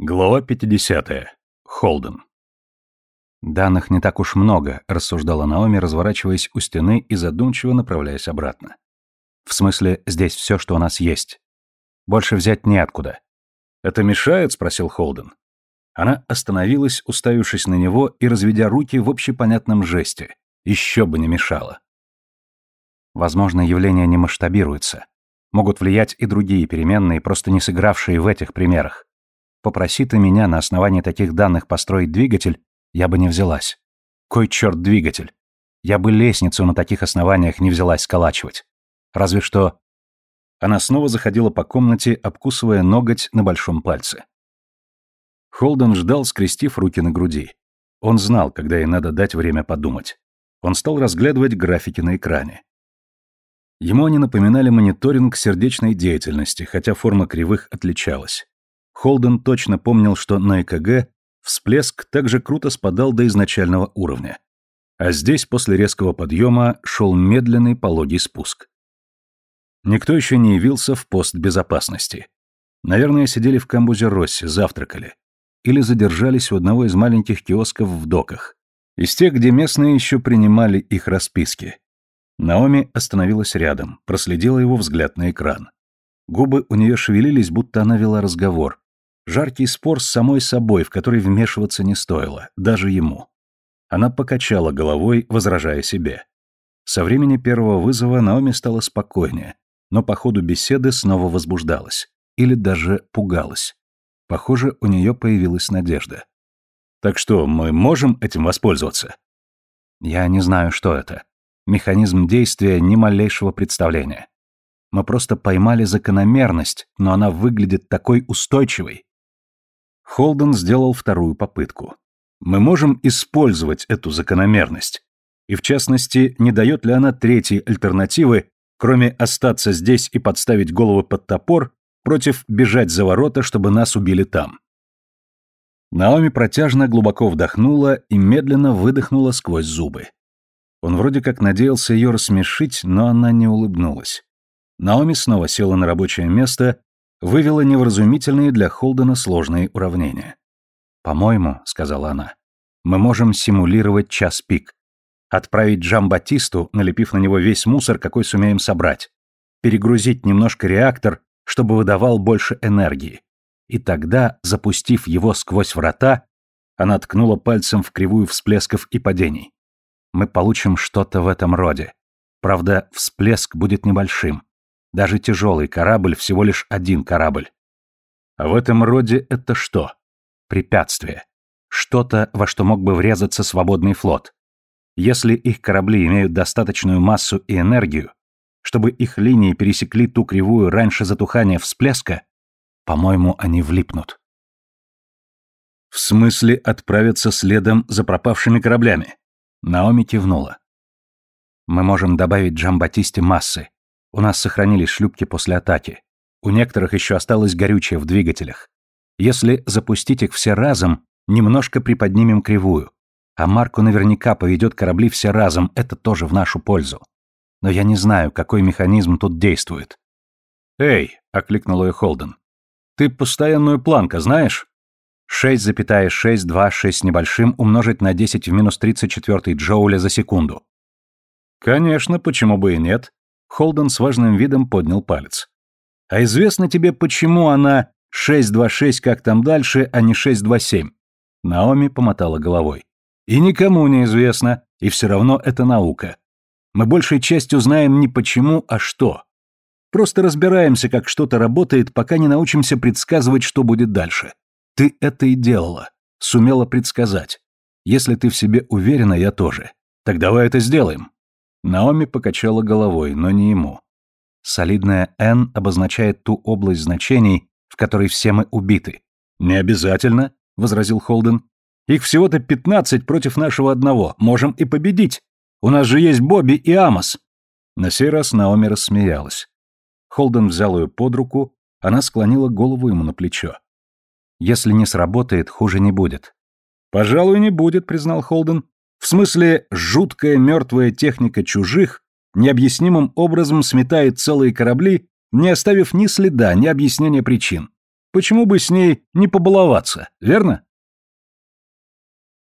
Глава 50. Холден. «Данных не так уж много», — рассуждала Наоми, разворачиваясь у стены и задумчиво направляясь обратно. «В смысле, здесь все, что у нас есть. Больше взять неоткуда». «Это мешает?» — спросил Холден. Она остановилась, уставившись на него и разведя руки в общепонятном жесте. Еще бы не мешало. Возможно, явления не масштабируются. Могут влиять и другие переменные, просто не сыгравшие в этих примерах. Попроси ты меня на основании таких данных построить двигатель, я бы не взялась. Кой черт двигатель? Я бы лестницу на таких основаниях не взялась сколачивать. Разве что... Она снова заходила по комнате, обкусывая ноготь на большом пальце. Холден ждал, скрестив руки на груди. Он знал, когда ей надо дать время подумать. Он стал разглядывать графики на экране. Ему они напоминали мониторинг сердечной деятельности, хотя форма кривых отличалась. Холден точно помнил, что на ЭКГ всплеск также круто спадал до изначального уровня. А здесь после резкого подъема шел медленный пологий спуск. Никто еще не явился в пост безопасности. Наверное, сидели в камбузе Росси, завтракали. Или задержались у одного из маленьких киосков в доках. Из тех, где местные еще принимали их расписки. Наоми остановилась рядом, проследила его взгляд на экран. Губы у нее шевелились, будто она вела разговор, Жаркий спор с самой собой, в который вмешиваться не стоило, даже ему. Она покачала головой, возражая себе. Со времени первого вызова Наоми стала спокойнее, но по ходу беседы снова возбуждалась. Или даже пугалась. Похоже, у нее появилась надежда. «Так что, мы можем этим воспользоваться?» «Я не знаю, что это. Механизм действия ни малейшего представления. Мы просто поймали закономерность, но она выглядит такой устойчивой. Холден сделал вторую попытку. Мы можем использовать эту закономерность. И в частности, не дает ли она третьей альтернативы, кроме остаться здесь и подставить голову под топор, против бежать за ворота, чтобы нас убили там. Наоми протяжно глубоко вдохнула и медленно выдохнула сквозь зубы. Он вроде как надеялся ее рассмешить, но она не улыбнулась. Наоми снова села на рабочее место вывела невразумительные для Холдена сложные уравнения. «По-моему», — сказала она, — «мы можем симулировать час пик. Отправить Джамбатисту, налепив на него весь мусор, какой сумеем собрать. Перегрузить немножко реактор, чтобы выдавал больше энергии. И тогда, запустив его сквозь врата, она ткнула пальцем в кривую всплесков и падений. Мы получим что-то в этом роде. Правда, всплеск будет небольшим. Даже тяжелый корабль всего лишь один корабль. А в этом роде это что? Препятствие. Что-то, во что мог бы врезаться свободный флот. Если их корабли имеют достаточную массу и энергию, чтобы их линии пересекли ту кривую раньше затухания всплеска, по-моему, они влипнут. В смысле отправиться следом за пропавшими кораблями? Наоми кивнула. Мы можем добавить Джамбатисте массы, у нас сохранились шлюпки после атаки. У некоторых еще осталось горючее в двигателях. Если запустить их все разом, немножко приподнимем кривую. А Марку наверняка поведет корабли все разом, это тоже в нашу пользу. Но я не знаю, какой механизм тут действует. «Эй!» — окликнул ее Холден. «Ты постоянную планка знаешь?» 6,626 с небольшим умножить на 10 в минус 34 джоуля за секунду. Конечно, почему бы и нет. Холден с важным видом поднял палец. «А известно тебе, почему она 626 как там дальше, а не 627?» Наоми помотала головой. «И никому не известно, и все равно это наука. Мы большей частью знаем не почему, а что. Просто разбираемся, как что-то работает, пока не научимся предсказывать, что будет дальше. Ты это и делала. Сумела предсказать. Если ты в себе уверена, я тоже. Так давай это сделаем». Наоми покачала головой, но не ему. Солидная «Н» обозначает ту область значений, в которой все мы убиты. «Не обязательно», — возразил Холден. «Их всего-то пятнадцать против нашего одного. Можем и победить. У нас же есть Бобби и Амос». На сей раз Наоми рассмеялась. Холден взял ее под руку, она склонила голову ему на плечо. «Если не сработает, хуже не будет». «Пожалуй, не будет», — признал Холден. В смысле, жуткая мертвая техника чужих необъяснимым образом сметает целые корабли, не оставив ни следа, ни объяснения причин. почему бы с ней не побаловаться, верно?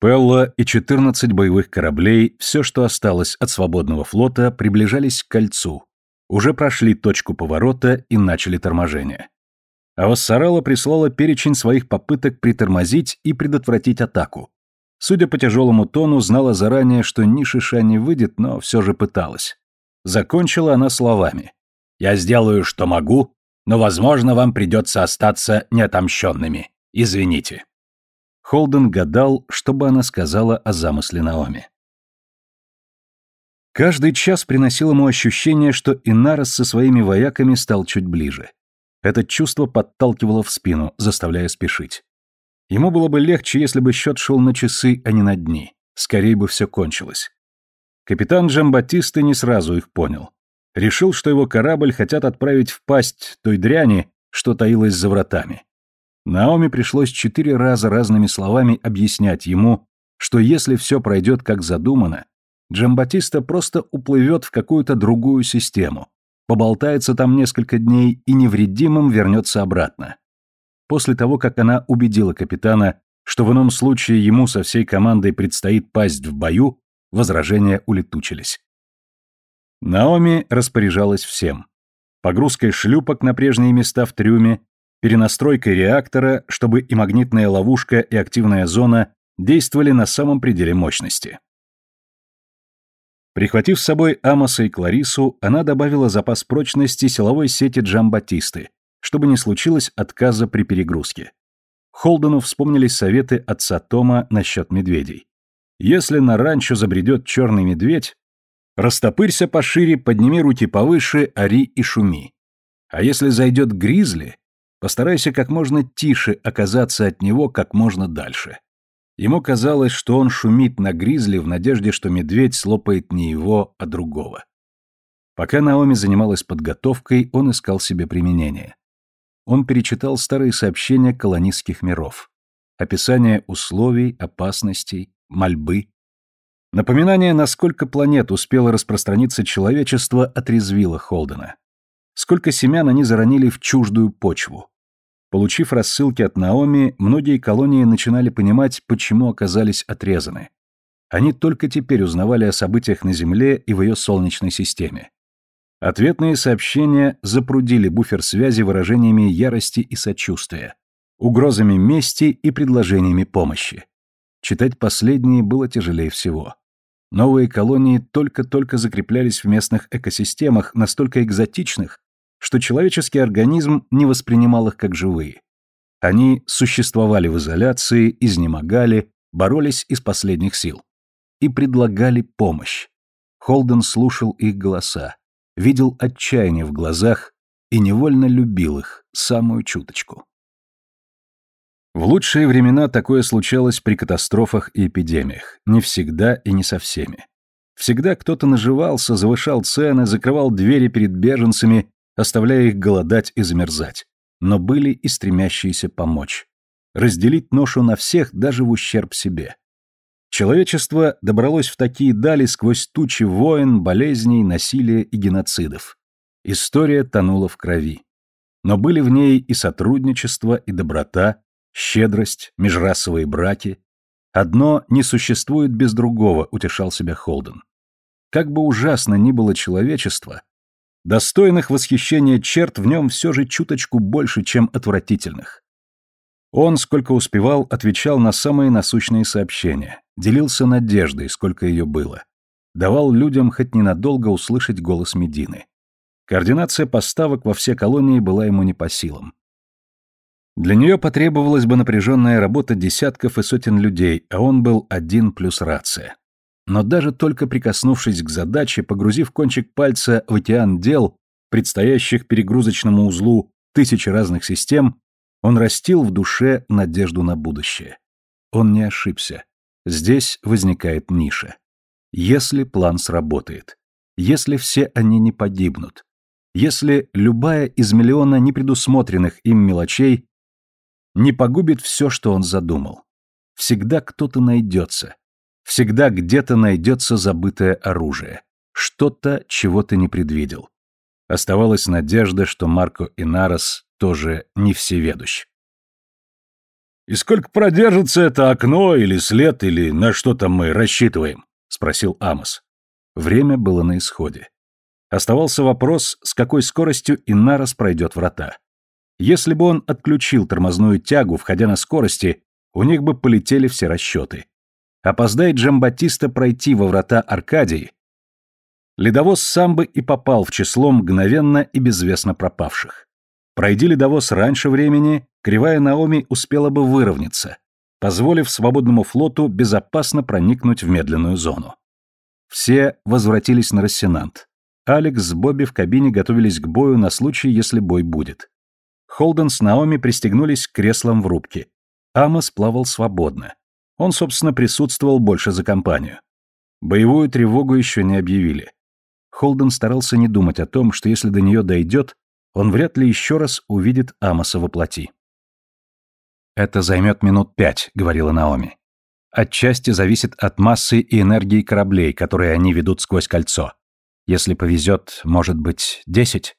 Пелла и 14 боевых кораблей, все, что осталось от свободного флота, приближались к кольцу, уже прошли точку поворота и начали торможение. А Вассарала прислала перечень своих попыток притормозить и предотвратить атаку. Судя по тяжелому тону, знала заранее, что ни шиша не выйдет, но все же пыталась. Закончила она словами. «Я сделаю, что могу, но, возможно, вам придется остаться неотомщенными. Извините». Холден гадал, что бы она сказала о замысле Наоми. Каждый час приносил ему ощущение, что Инарос со своими вояками стал чуть ближе. Это чувство подталкивало в спину, заставляя спешить. Ему было бы легче, если бы счет шел на часы, а не на дни. Скорее бы все кончилось. Капитан Джамбатисты не сразу их понял. Решил, что его корабль хотят отправить в пасть той дряни, что таилась за вратами. Наоми пришлось четыре раза разными словами объяснять ему, что если все пройдет как задумано, Джамбатиста просто уплывет в какую-то другую систему, поболтается там несколько дней и невредимым вернется обратно. После того, как она убедила капитана, что в ином случае ему со всей командой предстоит пасть в бою, возражения улетучились. Наоми распоряжалась всем. Погрузкой шлюпок на прежние места в трюме, перенастройкой реактора, чтобы и магнитная ловушка, и активная зона действовали на самом пределе мощности. Прихватив с собой Амоса и Кларису, она добавила запас прочности силовой сети Джамбатисты, чтобы не случилось отказа при перегрузке. Холдену вспомнились советы отца Тома насчет медведей. Если на ранчо забредет черный медведь, растопырься пошире, подними руки повыше, ори и шуми. А если зайдет гризли, постарайся как можно тише оказаться от него как можно дальше. Ему казалось, что он шумит на гризли в надежде, что медведь слопает не его, а другого. Пока Наоми занималась подготовкой, он искал себе применение. Он перечитал старые сообщения колонистских миров. Описание условий, опасностей, мольбы. Напоминание, насколько планет успело распространиться человечество, отрезвило Холдена. Сколько семян они заронили в чуждую почву. Получив рассылки от Наоми, многие колонии начинали понимать, почему оказались отрезаны. Они только теперь узнавали о событиях на Земле и в ее Солнечной системе. Ответные сообщения запрудили буфер связи выражениями ярости и сочувствия, угрозами мести и предложениями помощи. Читать последние было тяжелее всего. Новые колонии только-только закреплялись в местных экосистемах, настолько экзотичных, что человеческий организм не воспринимал их как живые. Они существовали в изоляции, изнемогали, боролись из последних сил. И предлагали помощь. Холден слушал их голоса, видел отчаяние в глазах и невольно любил их, самую чуточку. В лучшие времена такое случалось при катастрофах и эпидемиях, не всегда и не со всеми. Всегда кто-то наживался, завышал цены, закрывал двери перед беженцами оставляя их голодать и замерзать, но были и стремящиеся помочь. Разделить ношу на всех даже в ущерб себе. Человечество добралось в такие дали сквозь тучи войн, болезней, насилия и геноцидов. История тонула в крови. Но были в ней и сотрудничество, и доброта, щедрость, межрасовые браки. Одно не существует без другого, утешал себя Холден. Как бы ужасно ни было человечество, Достойных восхищения черт в нем все же чуточку больше, чем отвратительных. Он, сколько успевал, отвечал на самые насущные сообщения, делился надеждой, сколько ее было. Давал людям хоть ненадолго услышать голос Медины. Координация поставок во все колонии была ему не по силам. Для нее потребовалась бы напряженная работа десятков и сотен людей, а он был один плюс рация. Но даже только прикоснувшись к задаче, погрузив кончик пальца в океан дел, предстоящих перегрузочному узлу тысячи разных систем, он растил в душе надежду на будущее. Он не ошибся. Здесь возникает ниша. Если план сработает, если все они не погибнут, если любая из миллиона непредусмотренных им мелочей не погубит все, что он задумал. Всегда кто-то найдется, Всегда где-то найдется забытое оружие. Что-то, чего ты не предвидел. Оставалась надежда, что Марко Инарос тоже не всеведущ. «И сколько продержится это окно или след, или на что там мы рассчитываем?» — спросил Амос. Время было на исходе. Оставался вопрос, с какой скоростью Инарос пройдет врата. Если бы он отключил тормозную тягу, входя на скорости, у них бы полетели все расчеты. Опоздает Джамбатиста пройти во врата Аркадии, ледовоз сам бы и попал в число мгновенно и безвестно пропавших. Пройди ледовоз раньше времени, кривая Наоми успела бы выровняться, позволив свободному флоту безопасно проникнуть в медленную зону. Все возвратились на Рассенант. Алекс с Бобби в кабине готовились к бою на случай, если бой будет. Холден с Наоми пристегнулись к креслам в рубке. Амос плавал свободно. Он, собственно, присутствовал больше за компанию. Боевую тревогу еще не объявили. Холден старался не думать о том, что если до нее дойдет, он вряд ли еще раз увидит Амоса во плоти. «Это займет минут пять», — говорила Наоми. «Отчасти зависит от массы и энергии кораблей, которые они ведут сквозь кольцо. Если повезет, может быть, десять?»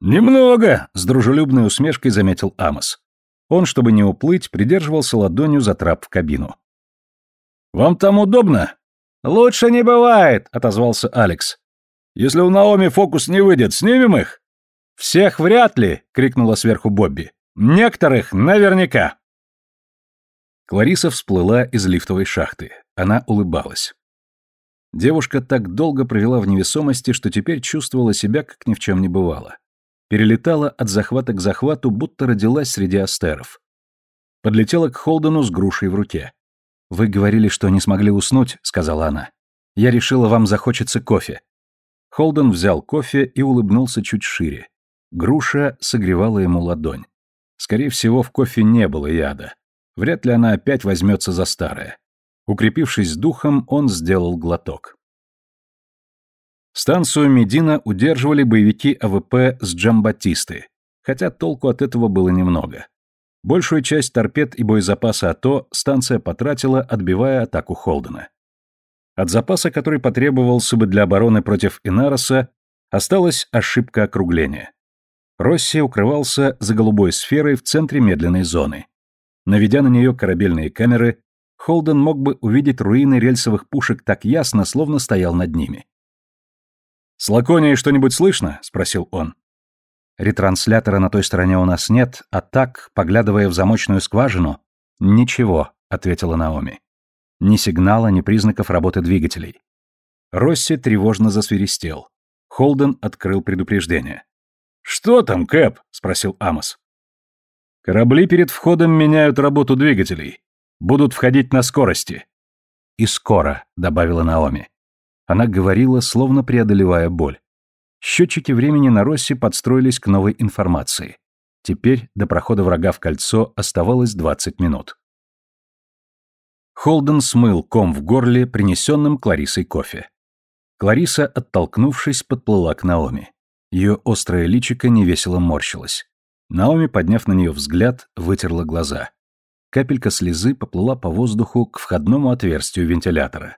«Немного», — с дружелюбной усмешкой заметил Амос. Он, чтобы не уплыть, придерживался ладонью за трап в кабину. «Вам там удобно?» «Лучше не бывает», — отозвался Алекс. «Если у Наоми фокус не выйдет, снимем их?» «Всех вряд ли!» — крикнула сверху Бобби. «Некоторых наверняка!» Клариса всплыла из лифтовой шахты. Она улыбалась. Девушка так долго провела в невесомости, что теперь чувствовала себя, как ни в чем не бывало. Перелетала от захвата к захвату, будто родилась среди астеров. Подлетела к Холдену с грушей в руке. «Вы говорили, что не смогли уснуть», — сказала она. «Я решила, вам захочется кофе». Холден взял кофе и улыбнулся чуть шире. Груша согревала ему ладонь. Скорее всего, в кофе не было яда. Вряд ли она опять возьмется за старое. Укрепившись духом, он сделал глоток. Станцию Медина удерживали боевики АВП с Джамбатисты, хотя толку от этого было немного. Большую часть торпед и боезапаса АТО станция потратила, отбивая атаку Холдена. От запаса, который потребовался бы для обороны против Инароса, осталась ошибка округления. Росси укрывался за голубой сферой в центре медленной зоны. Наведя на нее корабельные камеры, Холден мог бы увидеть руины рельсовых пушек так ясно, словно стоял над ними. «С Лаконией что-нибудь слышно?» — спросил он. Ретранслятора на той стороне у нас нет, а так, поглядывая в замочную скважину, ничего, ответила Наоми. Ни сигнала, ни признаков работы двигателей. Росси тревожно засвиристел. Холден открыл предупреждение. «Что там, Кэп?» — спросил Амос. «Корабли перед входом меняют работу двигателей. Будут входить на скорости». «И скоро», — добавила Наоми. Она говорила, словно преодолевая боль. Счетчики времени на Росси подстроились к новой информации. Теперь до прохода врага в кольцо оставалось 20 минут. Холден смыл ком в горле, принесенным Кларисой кофе. Клариса, оттолкнувшись, подплыла к Наоми. Ее острое личико невесело морщилось. Наоми, подняв на нее взгляд, вытерла глаза. Капелька слезы поплыла по воздуху к входному отверстию вентилятора.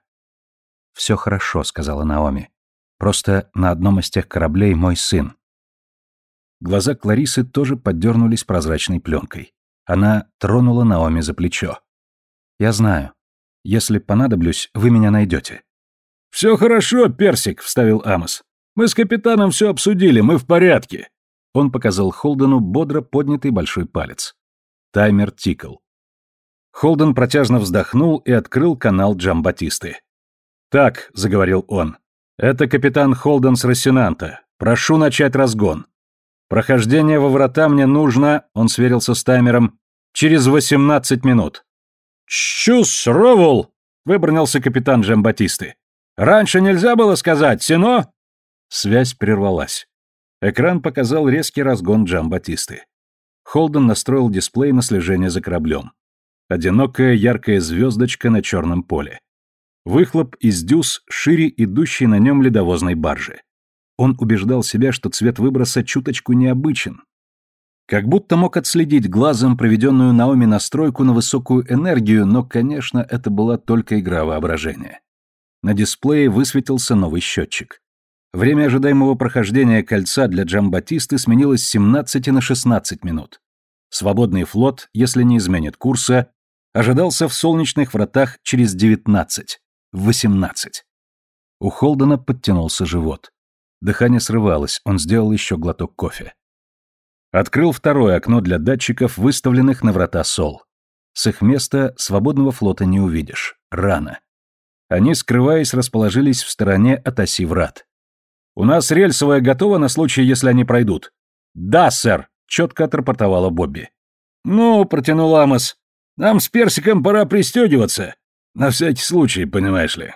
«Все хорошо», — сказала Наоми. Просто на одном из тех кораблей мой сын. Глаза Кларисы тоже поддернулись прозрачной пленкой. Она тронула Наоми за плечо. «Я знаю. Если понадоблюсь, вы меня найдете». «Все хорошо, Персик», — вставил Амос. «Мы с капитаном все обсудили, мы в порядке». Он показал Холдену бодро поднятый большой палец. Таймер тикал. Холден протяжно вздохнул и открыл канал Джамбатисты. «Так», — заговорил он, «Это капитан Холден с Рассенанта. Прошу начать разгон. Прохождение во врата мне нужно, он сверился с таймером, через 18 минут». «Чус, Ровул!» — выбронился капитан Джамбатисты. «Раньше нельзя было сказать, Сино?» Связь прервалась. Экран показал резкий разгон Джамбатисты. Холден настроил дисплей на слежение за кораблем. Одинокая яркая звездочка на черном поле. Выхлоп из дюз шире идущей на нем ледовозной баржи. Он убеждал себя, что цвет выброса чуточку необычен. Как будто мог отследить глазом проведенную Наоми настройку на высокую энергию, но, конечно, это была только игра воображения. На дисплее высветился новый счетчик. Время ожидаемого прохождения кольца для Джамбатисты сменилось с 17 на 16 минут. Свободный флот, если не изменит курса, ожидался в солнечных вратах через 19, 18. У Холдена подтянулся живот. Дыхание срывалось, он сделал еще глоток кофе. Открыл второе окно для датчиков, выставленных на врата Сол. С их места свободного флота не увидишь. Рано. Они, скрываясь, расположились в стороне от оси врат. «У нас рельсовая готова на случай, если они пройдут». «Да, сэр», — четко отрапортовала Бобби. «Ну», — протянул Амос, — «нам с Персиком пора пристегиваться. На всякий случай, понимаешь ли».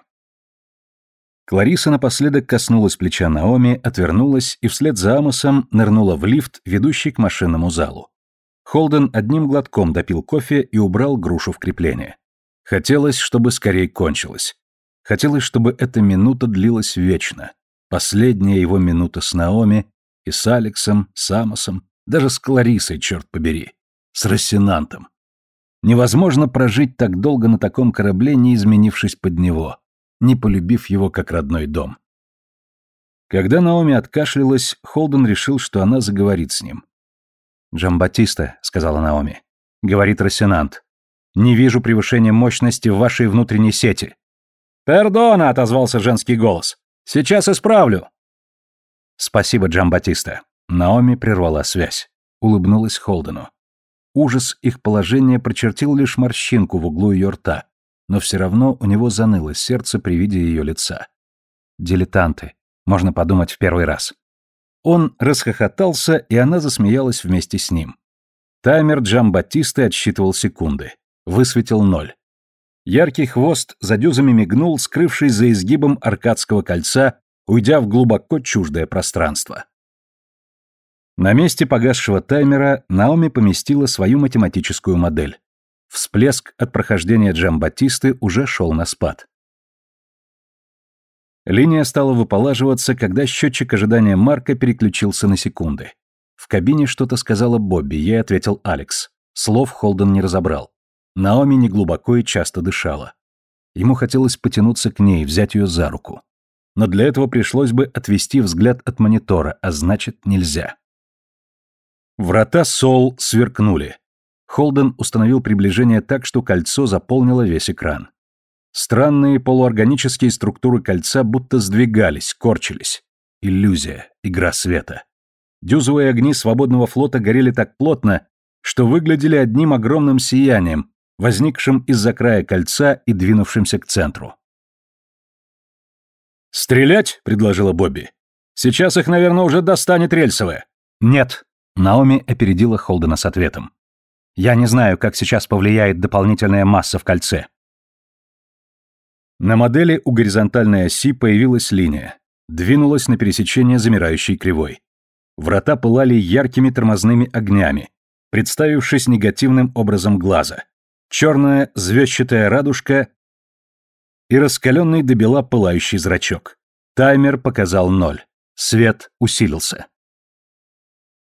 Клариса напоследок коснулась плеча Наоми, отвернулась и вслед за Амосом нырнула в лифт, ведущий к машинному залу. Холден одним глотком допил кофе и убрал грушу в крепление. Хотелось, чтобы скорее кончилось. Хотелось, чтобы эта минута длилась вечно. Последняя его минута с Наоми и с Алексом, с Амосом, даже с Кларисой, черт побери. С Рассенантом. Невозможно прожить так долго на таком корабле, не изменившись под него, не полюбив его как родной дом. Когда Наоми откашлялась, Холден решил, что она заговорит с ним. «Джамбатиста», — сказала Наоми, — говорит Рассенант. «Не вижу превышения мощности в вашей внутренней сети». «Пердона», — отозвался женский голос. «Сейчас исправлю». «Спасибо, Джамбатиста». Наоми прервала связь. Улыбнулась Холдену. Ужас их положения прочертил лишь морщинку в углу ее рта, но все равно у него заныло сердце при виде ее лица. Дилетанты. Можно подумать в первый раз. Он расхохотался, и она засмеялась вместе с ним. Таймер Джамбатисты отсчитывал секунды. Высветил ноль. Яркий хвост за дюзами мигнул, скрывшись за изгибом аркадского кольца, уйдя в глубоко чуждое пространство. На месте погасшего таймера Наоми поместила свою математическую модель. Всплеск от прохождения Джамбатисты уже шел на спад. Линия стала выполаживаться, когда счетчик ожидания Марка переключился на секунды. В кабине что-то сказала Бобби, ей ответил Алекс. Слов Холден не разобрал. Наоми неглубоко и часто дышала. Ему хотелось потянуться к ней, взять ее за руку. Но для этого пришлось бы отвести взгляд от монитора, а значит, нельзя. Врата Сол сверкнули. Холден установил приближение так, что кольцо заполнило весь экран. Странные полуорганические структуры кольца будто сдвигались, корчились. Иллюзия, игра света. Дюзовые огни свободного флота горели так плотно, что выглядели одним огромным сиянием, возникшим из-за края кольца и двинувшимся к центру. «Стрелять?» — предложила Бобби. «Сейчас их, наверное, уже достанет рельсовая». «Нет», — Наоми опередила Холдена с ответом. Я не знаю, как сейчас повлияет дополнительная масса в кольце. На модели у горизонтальной оси появилась линия. Двинулась на пересечение замирающей кривой. Врата пылали яркими тормозными огнями, представившись негативным образом глаза. Черная звездчатая радужка и раскаленный до бела пылающий зрачок. Таймер показал ноль. Свет усилился.